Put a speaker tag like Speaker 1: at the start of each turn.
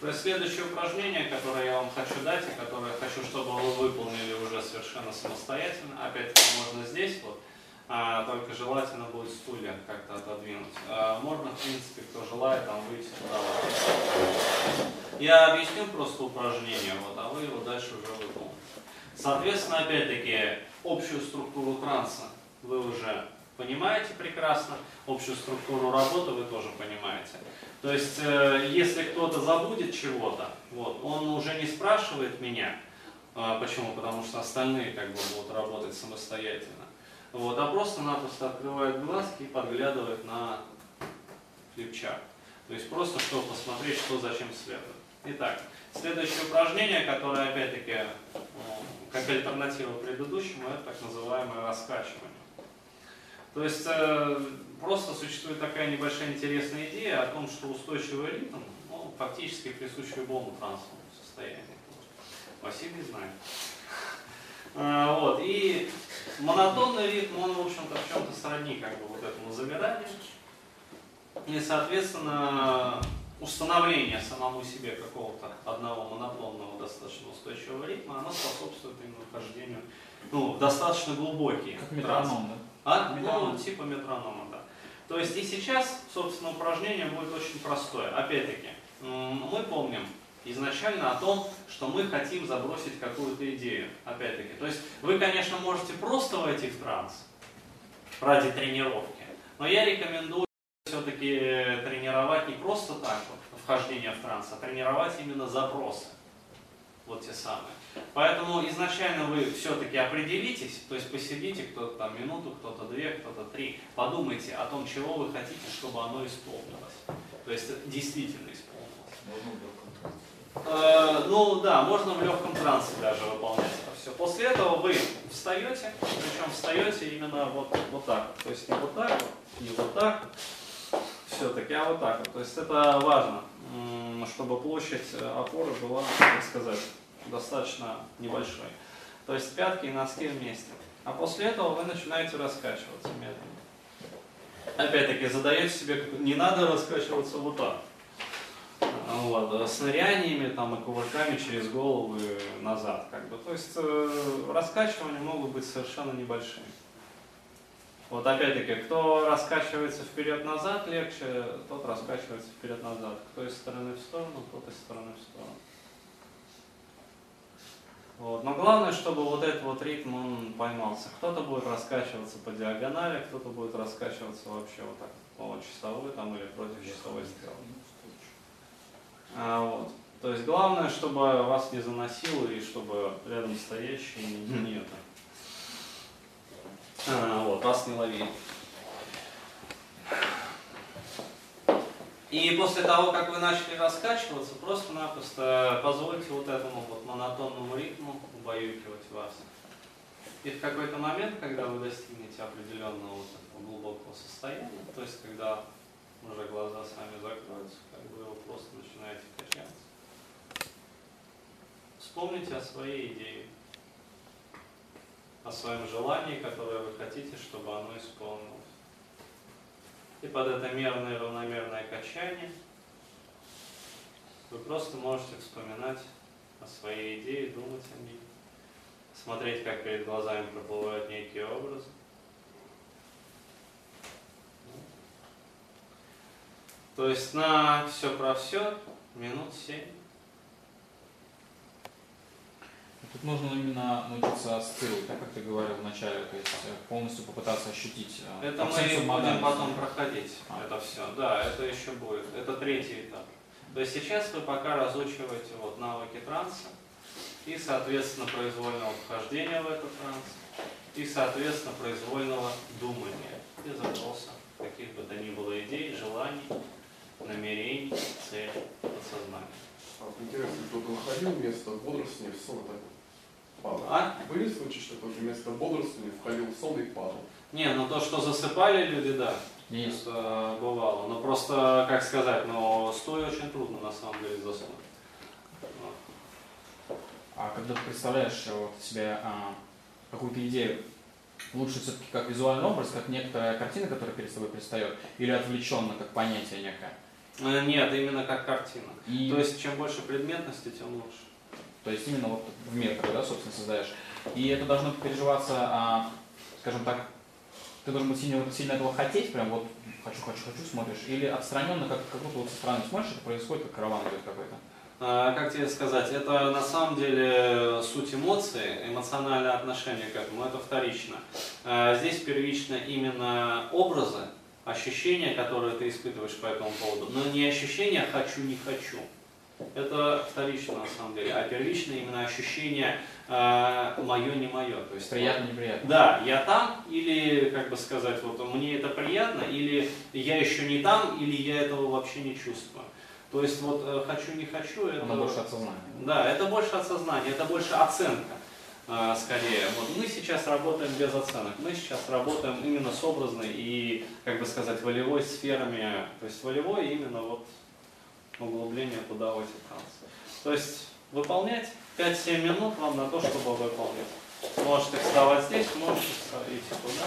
Speaker 1: То есть следующее упражнение, которое я вам хочу дать, и которое хочу, чтобы вы выполнили уже совершенно самостоятельно, опять-таки можно здесь вот, а, только желательно будет стулья как-то отодвинуть. А, можно, в принципе, кто желает, там выйти туда. Вот. Я объясню просто упражнение, вот, а вы его дальше уже выполните. Соответственно, опять-таки, общую структуру транса вы уже понимаете прекрасно, общую структуру работы вы тоже понимаете. То есть, э, если кто-то забудет чего-то, вот, он уже не спрашивает меня, э, почему? Потому что остальные как бы будут работать самостоятельно. Вот, а просто-напросто открывает глазки и подглядывает на флипчарт. То есть просто, чтобы посмотреть, что зачем следует. Итак, следующее упражнение, которое опять-таки как альтернатива предыдущему, это так называемое раскачивание. То есть э, просто существует такая небольшая интересная идея о том, что устойчивый ритм ну, фактически присущ любому трансовому состоянию. Василий знает. А, вот. И монотонный ритм, он, в общем-то, в чем-то сродни как бы, вот этому замиранию. И, соответственно, установление самому себе какого-то одного монотонного достаточно устойчивого ритма, оно способствует именно вхождению ну, в достаточно глубокие.
Speaker 2: Метроном, да?
Speaker 1: А? Метроном. Ну, типа метронома, да. То есть и сейчас, собственно, упражнение будет очень простое. Опять-таки, мы помним, изначально о том, что мы хотим забросить какую-то идею. Опять-таки. То есть вы, конечно, можете просто войти в транс ради тренировки, но я рекомендую все-таки тренировать не просто так вот, вхождение в транс, а тренировать именно запросы. Вот те самые. Поэтому изначально вы все-таки определитесь, то есть посидите кто-то там минуту, кто-то две, кто-то три, подумайте о том, чего вы хотите, чтобы оно исполнилось. То есть действительно исполнилось. Э, ну да, можно в легком трансе даже выполнять это все. После этого вы встаете, причем встаете именно вот, вот так. То есть не вот так не вот так все-таки, а вот так. То есть это важно, чтобы площадь опоры была, так сказать, достаточно небольшой. То есть пятки и носки вместе. А после этого вы начинаете раскачиваться медленно. Опять-таки задаете себе, не надо раскачиваться вот так вот, с ныряниями там, и кувырками через голову назад. Как бы. То есть э, раскачивания могут быть совершенно небольшими. Вот опять-таки, кто раскачивается вперед-назад легче, тот раскачивается вперед-назад. Кто из стороны в сторону, тот из стороны в сторону. Вот. Но главное, чтобы вот этот вот ритм он поймался. Кто-то будет раскачиваться по диагонали, кто-то будет раскачиваться вообще вот так, по часовой там или против часовой стрелки. А, вот. То есть главное, чтобы вас не заносило и чтобы рядом стоящие не, не. Вас не. И после того, как вы начали раскачиваться, просто-напросто позвольте вот этому вот монотонному ритму убаюкивать вас. И в какой-то момент, когда вы достигнете определенного вот этого глубокого состояния, то есть когда уже глаза сами закроются, как бы вы просто начинаете качаться. Вспомните о своей идее, о своем желании, которое вы хотите, чтобы оно исполнилось. И под это мерное равномерное качание вы просто можете вспоминать о своей идее, думать о ней, смотреть, как перед глазами проплывают некие образы. То есть на все про все минут семь.
Speaker 2: Тут нужно именно научиться осциллировать, так как ты говорил вначале, то есть э, полностью попытаться ощутить
Speaker 1: э, Это мы будем потом проходить, а. это все. Да, это еще будет. Это третий этап. То есть сейчас вы пока разучиваете вот навыки транса и, соответственно, произвольного вхождения в этот транс и, соответственно, произвольного думания и запроса каких бы то ни было идей, желаний, намерений, целей, подсознания.
Speaker 3: А интересно, кто-то находил место бодрствования в сон и так падал?
Speaker 1: А?
Speaker 3: Были случаи, что кто-то вместо бодрствования входил в сон и падал?
Speaker 1: Не, ну то, что засыпали люди, да. Есть. Это бывало. Но просто, как сказать, но стоя очень трудно на самом деле заснуть.
Speaker 2: А когда ты представляешь вот себе а, какую-то идею, лучше все-таки как визуальный образ, как некоторая картина, которая перед тобой предстает, или отвлеченно, как понятие некое?
Speaker 1: Э, Нет, именно как картина.
Speaker 2: И,
Speaker 1: То есть, чем больше предметности, тем лучше.
Speaker 2: То есть именно вот в мир да, собственно, создаешь. И это должно переживаться, а, скажем так, ты должен быть сильно, сильно этого хотеть, прям вот хочу, хочу, хочу, смотришь, или отстраненно, как, как будто вот со стороны смотришь, это происходит, как караван идет какой-то.
Speaker 1: А, Как тебе сказать, это на самом деле суть эмоций, эмоциональное отношение к этому, это вторично. А, Здесь первично именно образы, ощущения, которые ты испытываешь по этому поводу, но не ощущение «хочу, не хочу». Это вторично на самом деле, а первично именно ощущение мое, не мое. То есть
Speaker 2: Приятно, неприятно.
Speaker 1: Да, я там, или, как бы сказать, вот мне это приятно, или я еще не там, или я этого вообще не чувствую. То есть вот э, хочу, не хочу, это...
Speaker 2: Оно больше от сознания.
Speaker 1: Да, это больше от сознания, это больше оценка, э, скорее. Вот мы сейчас работаем без оценок, мы сейчас работаем именно с образной и, как бы сказать, волевой сферами, то есть волевой именно вот углубление, куда уйти транса. То есть выполнять 5-7 минут вам на то, чтобы выполнить. Можете вставать здесь, можете идти туда.